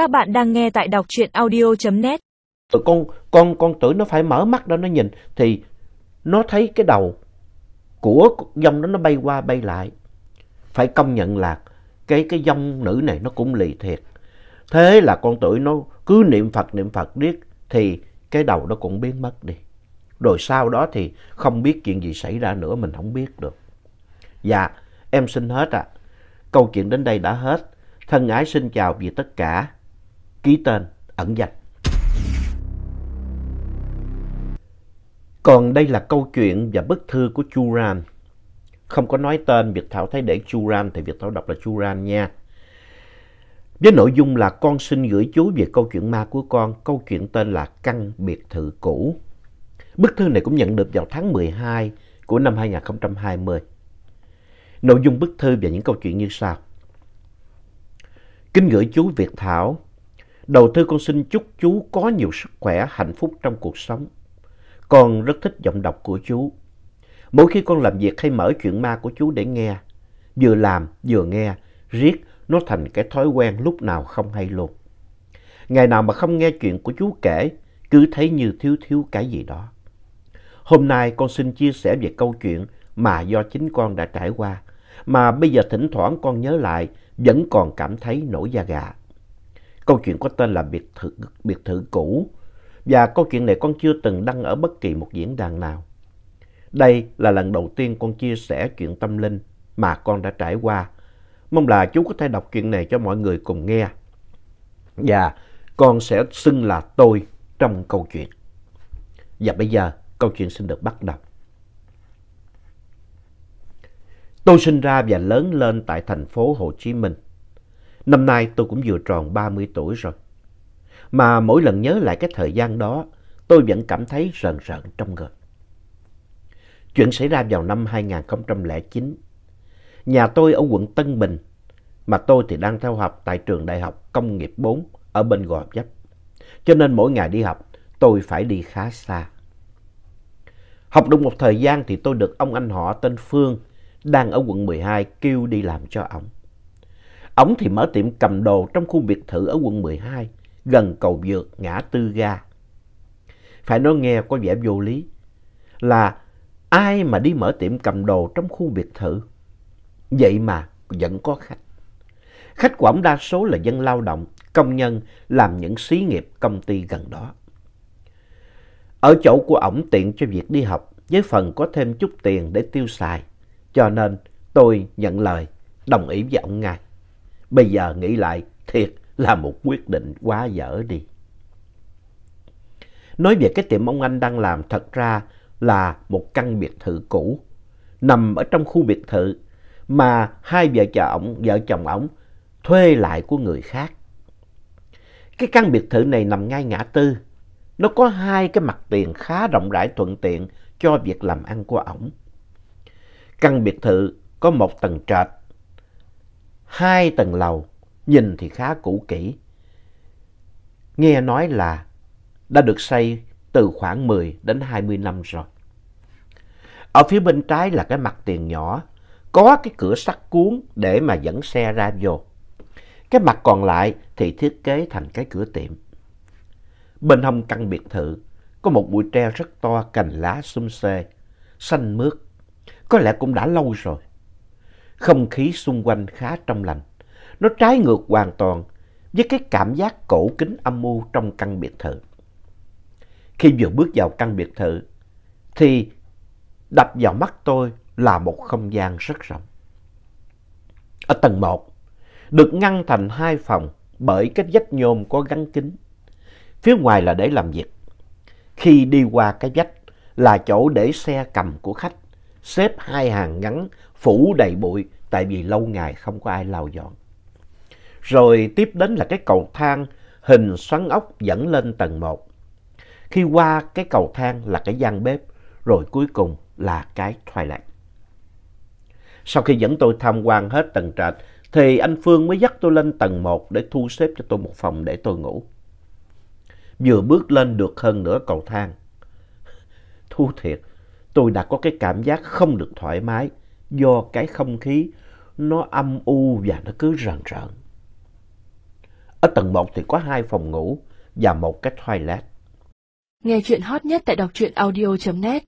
Các bạn đang nghe tại đọc truyện audio.net. Ừ, con con con tử nó phải mở mắt đó nó nhìn thì nó thấy cái đầu của dông đó nó bay qua bay lại. Phải công nhận là cái cái dông nữ này nó cũng lì thiệt. Thế là con tử nó cứ niệm Phật niệm Phật riết thì cái đầu nó cũng biến mất đi. Rồi sau đó thì không biết chuyện gì xảy ra nữa mình không biết được. Dạ, em xin hết ạ. Câu chuyện đến đây đã hết. Thân ái xin chào vì tất cả. Ký tên, ẩn danh. Còn đây là câu chuyện và bức thư của Chu Ran. Không có nói tên, Việt Thảo thấy để Chu Ran thì Việt Thảo đọc là Chu Ran nha. Với nội dung là con xin gửi chú về câu chuyện ma của con. Câu chuyện tên là Căn biệt thự cũ. Bức thư này cũng nhận được vào tháng 12 của năm 2020. Nội dung bức thư và những câu chuyện như sau. Kính gửi chú Việt Thảo. Đầu thư con xin chúc chú có nhiều sức khỏe, hạnh phúc trong cuộc sống. Con rất thích giọng đọc của chú. Mỗi khi con làm việc hay mở chuyện ma của chú để nghe, vừa làm vừa nghe, riết nó thành cái thói quen lúc nào không hay luôn. Ngày nào mà không nghe chuyện của chú kể, cứ thấy như thiếu thiếu cái gì đó. Hôm nay con xin chia sẻ về câu chuyện mà do chính con đã trải qua, mà bây giờ thỉnh thoảng con nhớ lại vẫn còn cảm thấy nổi da gà. Câu chuyện có tên là biệt thự, biệt thự cũ và câu chuyện này con chưa từng đăng ở bất kỳ một diễn đàn nào. Đây là lần đầu tiên con chia sẻ chuyện tâm linh mà con đã trải qua. Mong là chú có thể đọc chuyện này cho mọi người cùng nghe. Và con sẽ xưng là tôi trong câu chuyện. Và bây giờ câu chuyện xin được bắt đầu. Tôi sinh ra và lớn lên tại thành phố Hồ Chí Minh. Năm nay tôi cũng vừa tròn 30 tuổi rồi. Mà mỗi lần nhớ lại cái thời gian đó, tôi vẫn cảm thấy rợn rợn trong người. Chuyện xảy ra vào năm 2009. Nhà tôi ở quận Tân Bình, mà tôi thì đang theo học tại trường Đại học Công nghiệp 4 ở bên Gò Vấp. Cho nên mỗi ngày đi học, tôi phải đi khá xa. Học được một thời gian thì tôi được ông anh họ tên Phương đang ở quận 12 kêu đi làm cho ông. Ổng thì mở tiệm cầm đồ trong khu biệt thự ở quận 12, gần cầu vượt ngã tư ga. Phải nói nghe có vẻ vô lý, là ai mà đi mở tiệm cầm đồ trong khu biệt thự. Vậy mà vẫn có khách. Khách của ổng đa số là dân lao động, công nhân làm những xí nghiệp công ty gần đó. Ở chỗ của ổng tiện cho việc đi học với phần có thêm chút tiền để tiêu xài. Cho nên tôi nhận lời, đồng ý với ổng ngay. Bây giờ nghĩ lại, thiệt là một quyết định quá dở đi. Nói về cái tiệm ông anh đang làm thật ra là một căn biệt thự cũ, nằm ở trong khu biệt thự mà hai vợ chồng vợ chồng ổng thuê lại của người khác. Cái căn biệt thự này nằm ngay ngã tư. Nó có hai cái mặt tiền khá rộng rãi thuận tiện cho việc làm ăn của ổng. Căn biệt thự có một tầng trệt, hai tầng lầu, nhìn thì khá cũ kỹ. Nghe nói là đã được xây từ khoảng 10 đến 20 năm rồi. Ở phía bên trái là cái mặt tiền nhỏ, có cái cửa sắt cuốn để mà dẫn xe ra vô. Cái mặt còn lại thì thiết kế thành cái cửa tiệm. Bên hông căn biệt thự có một bụi tre rất to cành lá xum xê, xanh mướt. Có lẽ cũng đã lâu rồi. Không khí xung quanh khá trong lành. Nó trái ngược hoàn toàn với cái cảm giác cổ kính âm mưu trong căn biệt thự. Khi vừa bước vào căn biệt thự thì đập vào mắt tôi là một không gian rất rộng. Ở tầng 1 được ngăn thành hai phòng bởi cái vách nhôm có gắn kính. Phía ngoài là để làm việc. Khi đi qua cái vách là chỗ để xe cầm của khách, xếp hai hàng ngắn phủ đầy bụi tại vì lâu ngày không có ai lau dọn. Rồi tiếp đến là cái cầu thang hình xoắn ốc dẫn lên tầng 1. Khi qua cái cầu thang là cái gian bếp, rồi cuối cùng là cái toilet. Sau khi dẫn tôi tham quan hết tầng trệt, thì anh Phương mới dắt tôi lên tầng 1 để thu xếp cho tôi một phòng để tôi ngủ. Vừa bước lên được hơn nửa cầu thang. Thu thiệt, tôi đã có cái cảm giác không được thoải mái do cái không khí nó âm u và nó cứ rần rợn. Ở tầng 1 thì có hai phòng ngủ và một cái toilet. Nghe chuyện hot nhất tại đọc truyện audio.net